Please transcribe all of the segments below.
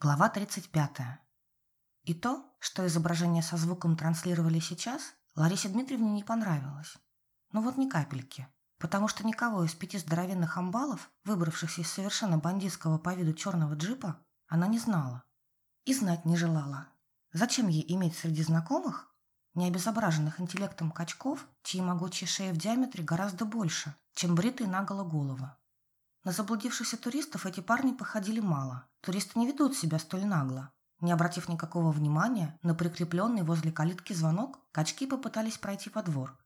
Глава 35. И то, что изображение со звуком транслировали сейчас, Ларисе Дмитриевне не понравилось. Ну вот ни капельки. Потому что никого из пяти здоровенных амбалов, выбравшихся из совершенно бандитского по виду черного джипа, она не знала. И знать не желала. Зачем ей иметь среди знакомых необезображенных интеллектом качков, чьи могучие шеи в диаметре гораздо больше, чем бритые наголо головы? На заблудившихся туристов эти парни походили мало. Туристы не ведут себя столь нагло. Не обратив никакого внимания на прикрепленный возле калитки звонок, качки попытались пройти во двор.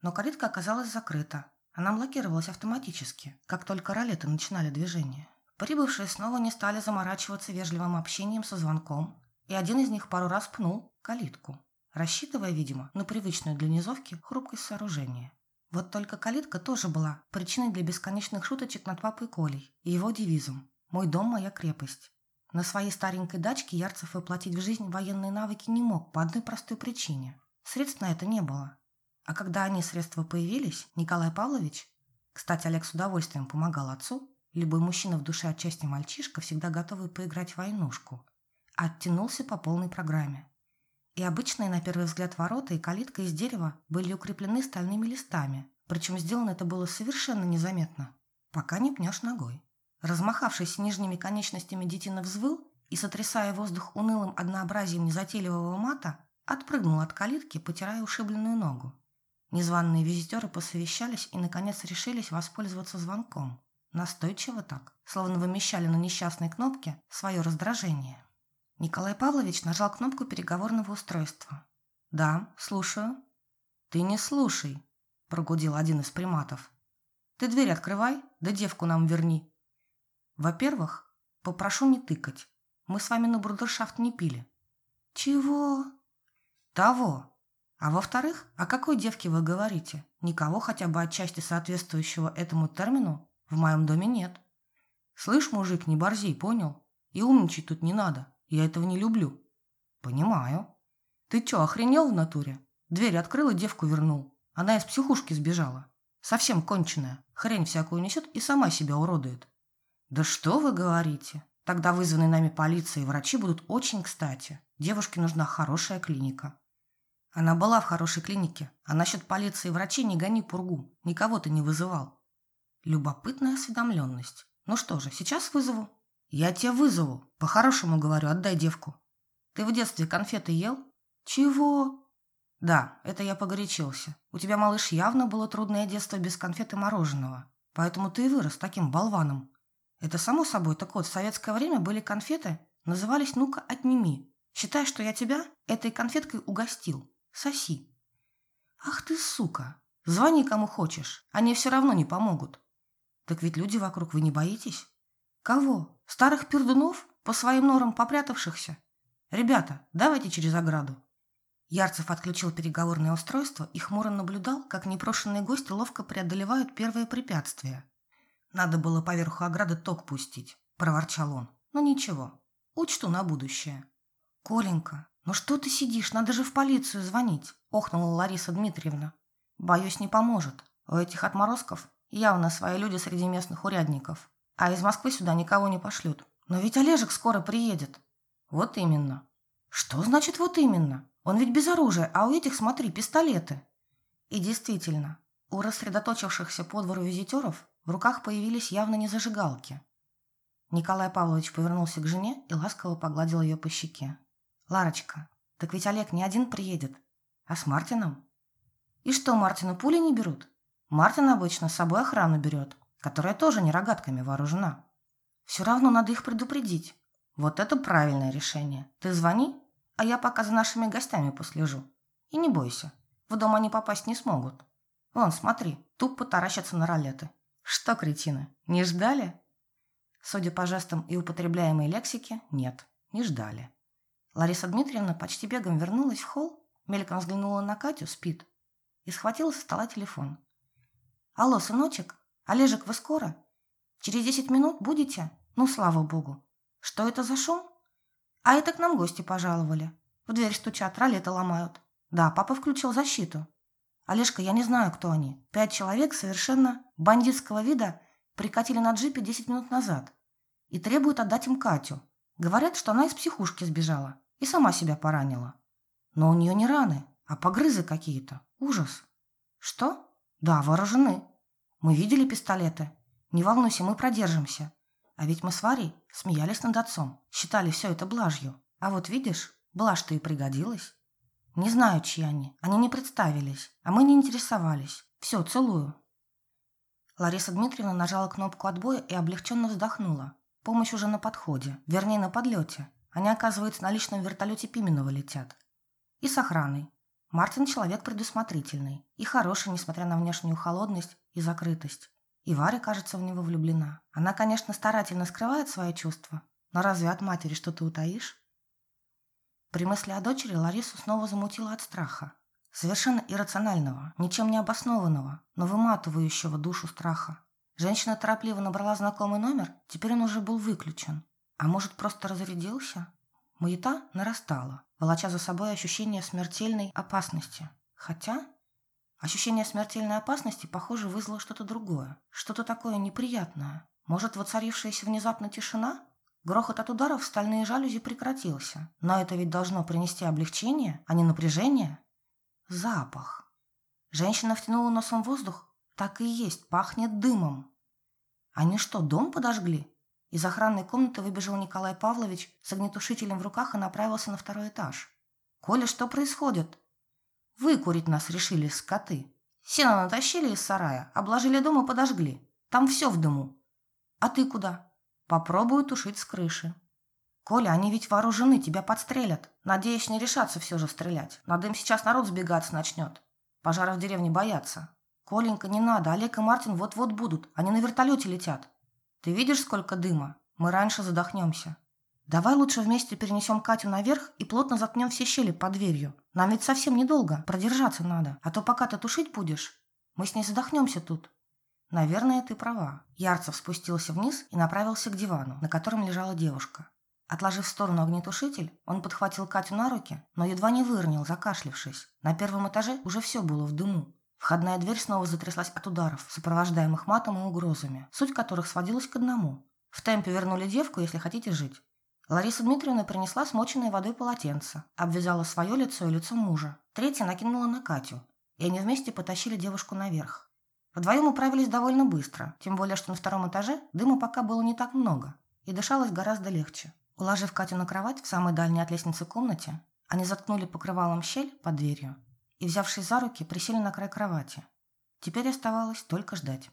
Но калитка оказалась закрыта. Она блокировалась автоматически, как только ролеты начинали движение. Прибывшие снова не стали заморачиваться вежливым общением со звонком, и один из них пару раз пнул калитку, рассчитывая, видимо, на привычную для низовки хрупкость сооружения. Вот только калитка тоже была причиной для бесконечных шуточек над папой Колей и его девизом «Мой дом – моя крепость». На своей старенькой дачке Ярцев воплотить в жизнь военные навыки не мог по одной простой причине. Средств на это не было. А когда они средства появились, Николай Павлович, кстати, Олег с удовольствием помогал отцу, любой мужчина в душе отчасти мальчишка, всегда готовый поиграть в войнушку, оттянулся по полной программе. И обычные, на первый взгляд, ворота и калитка из дерева были укреплены стальными листами, причем сделано это было совершенно незаметно, пока не пнешь ногой. Размахавшись нижними конечностями детина взвыл и, сотрясая воздух унылым однообразием незатейливого мата, отпрыгнул от калитки, потирая ушибленную ногу. Незваные визитеры посовещались и, наконец, решились воспользоваться звонком. Настойчиво так, словно вымещали на несчастной кнопке свое раздражение. Николай Павлович нажал кнопку переговорного устройства. «Да, слушаю». «Ты не слушай», – прогудел один из приматов. «Ты дверь открывай, да девку нам верни». «Во-первых, попрошу не тыкать. Мы с вами на брудершафт не пили». «Чего?» «Того. А во-вторых, о какой девке вы говорите? Никого хотя бы отчасти соответствующего этому термину в моем доме нет». «Слышь, мужик, не борзей, понял? И умничать тут не надо». Я этого не люблю. Понимаю. Ты чё, охренел в натуре? Дверь открыл и девку вернул. Она из психушки сбежала. Совсем конченая. Хрень всякую несет и сама себя уродует. Да что вы говорите? Тогда вызванные нами полиция и врачи будут очень кстати. Девушке нужна хорошая клиника. Она была в хорошей клинике, а насчет полиции и врачей не гони пургу. Никого ты не вызывал. Любопытная осведомленность. Ну что же, сейчас вызову. «Я тебя вызову. По-хорошему говорю, отдай девку». «Ты в детстве конфеты ел?» «Чего?» «Да, это я погорячился. У тебя, малыш, явно было трудное детство без конфет и мороженого. Поэтому ты и вырос таким болваном. Это само собой. Так вот, в советское время были конфеты, назывались «Ну-ка, отними». Считай, что я тебя этой конфеткой угостил. Соси». «Ах ты, сука! Звони кому хочешь. Они все равно не помогут». «Так ведь люди вокруг, вы не боитесь?» «Кого? Старых пердунов, по своим норам попрятавшихся? Ребята, давайте через ограду. Ярцев отключил переговорное устройство и хмуро наблюдал, как непрошенные гости ловко преодолевают первые препятствия. «Надо было поверху ограды ток пустить», – проворчал он. «Ну ничего, учту на будущее». «Коленька, ну что ты сидишь? Надо же в полицию звонить», – охнула Лариса Дмитриевна. «Боюсь, не поможет. У этих отморозков явно свои люди среди местных урядников. А из Москвы сюда никого не пошлют. Но ведь Олежек скоро приедет. Вот именно. Что значит вот именно? Он ведь без оружия, а у этих, смотри, пистолеты. И действительно, у рассредоточившихся по двору визитеров в руках появились явно не зажигалки. Николай Павлович повернулся к жене и ласково погладил ее по щеке. «Ларочка, так ведь Олег не один приедет, а с Мартином». «И что, Мартину пули не берут?» «Мартин обычно с собой охрану берет которая тоже не рогатками вооружена. Все равно надо их предупредить. Вот это правильное решение. Ты звони, а я пока за нашими гостями послежу. И не бойся, в дом они попасть не смогут. Вон, смотри, тупо таращатся на ролеты. Что, кретины, не ждали? Судя по жестам и употребляемой лексике, нет, не ждали. Лариса Дмитриевна почти бегом вернулась в холл, мельком взглянула на Катю, спит, и схватила со стола телефон. «Алло, сыночек, «Олежек, вы скоро? Через десять минут будете? Ну, слава богу. Что это за шум? А это к нам гости пожаловали. В дверь стучат, ролеты ломают. Да, папа включил защиту. Олежка, я не знаю, кто они. Пять человек совершенно бандитского вида прикатили на джипе десять минут назад и требуют отдать им Катю. Говорят, что она из психушки сбежала и сама себя поранила. Но у нее не раны, а погрызы какие-то. Ужас. Что? Да, вооружены. Мы видели пистолеты. Не волнуйся, мы продержимся. А ведь мы с Варей смеялись над отцом, считали все это блажью. А вот видишь, блажь-то и пригодилась. Не знаю, чьи они. Они не представились, а мы не интересовались. Все, целую. Лариса Дмитриевна нажала кнопку отбоя и облегченно вздохнула. Помощь уже на подходе, вернее, на подлете. Они, оказывается, на личном вертолете Пименова летят. И с охраной. Мартин человек предусмотрительный и хороший, несмотря на внешнюю холодность и закрытость. И Варя, кажется, в него влюблена. Она, конечно, старательно скрывает свои чувства, но разве от матери что-то утаишь? При мысли о дочери Ларису снова замутила от страха. Совершенно иррационального, ничем не обоснованного, но выматывающего душу страха. Женщина торопливо набрала знакомый номер, теперь он уже был выключен. А может, просто разрядился? Маята нарастала, волоча за собой ощущение смертельной опасности. Хотя ощущение смертельной опасности, похоже, вызвало что-то другое, что-то такое неприятное. Может, воцарившаяся внезапно тишина? Грохот от ударов в стальные жалюзи прекратился. Но это ведь должно принести облегчение, а не напряжение. Запах. Женщина втянула носом воздух. Так и есть, пахнет дымом. Они что, дом подожгли? Из охранной комнаты выбежал Николай Павлович с огнетушителем в руках и направился на второй этаж. «Коля, что происходит?» «Выкурить нас решили скоты. Сено натащили из сарая, обложили дом и подожгли. Там все в дыму. А ты куда?» «Попробую тушить с крыши». «Коля, они ведь вооружены, тебя подстрелят. Надеюсь, не решаться все же стрелять. Надо им сейчас народ сбегаться начнет. Пожара в деревне боятся. Коленька, не надо, Олег и Мартин вот-вот будут. Они на вертолете летят. Ты видишь, сколько дыма? Мы раньше задохнемся. Давай лучше вместе перенесем Катю наверх и плотно заткнем все щели под дверью. Нам ведь совсем недолго, продержаться надо. А то пока ты тушить будешь, мы с ней задохнемся тут. Наверное, ты права. Ярцев спустился вниз и направился к дивану, на котором лежала девушка. Отложив в сторону огнетушитель, он подхватил Катю на руки, но едва не выронил, закашлившись. На первом этаже уже все было в дыму. Входная дверь снова затряслась от ударов, сопровождаемых матом и угрозами, суть которых сводилась к одному. В темпе вернули девку, если хотите жить. Лариса Дмитриевна принесла смоченное водой полотенце, обвязала свое лицо и лицо мужа. Третья накинула на Катю, и они вместе потащили девушку наверх. Вдвоем управились довольно быстро, тем более, что на втором этаже дыма пока было не так много, и дышалось гораздо легче. Уложив Катю на кровать в самой дальней от лестницы комнате, они заткнули покрывалом щель под дверью и, взявшись за руки, присели на край кровати. Теперь оставалось только ждать.